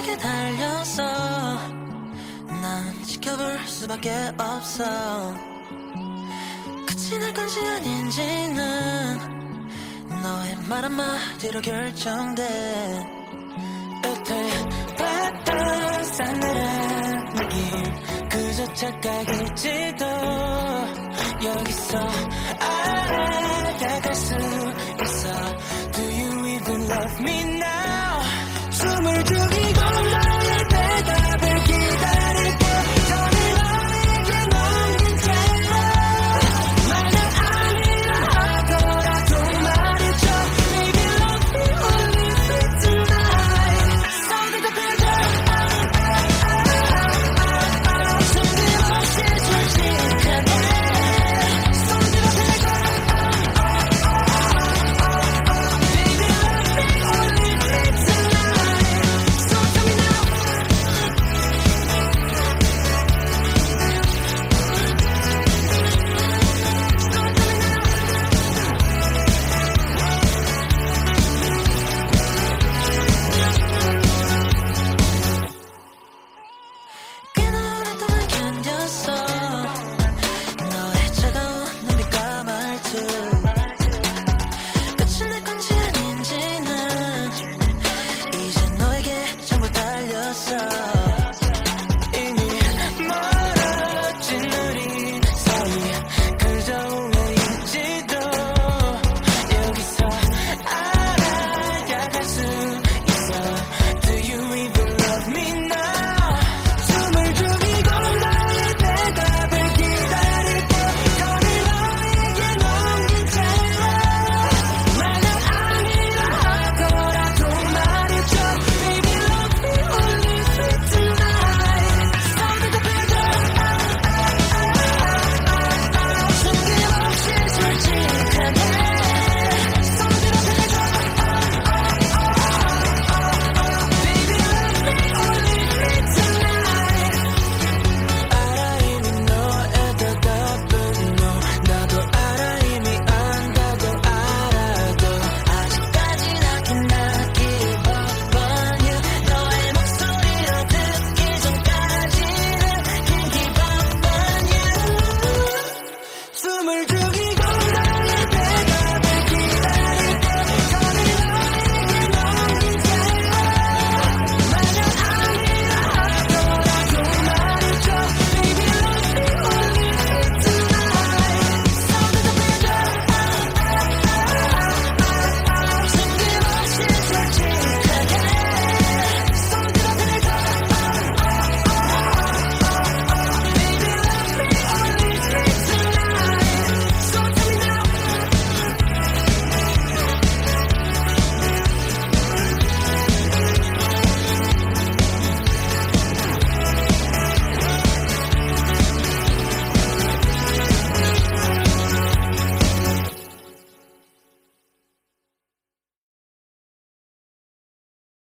내게 달려서 난 지켜볼 수밖에 없어. 끝이 날 건지 아닌지는 너의 말 한마디로 결정돼. 여태 봤던 싸늘한 느낌 그저 착각일지도 여기서 알아갈 수 있어. Do you even love me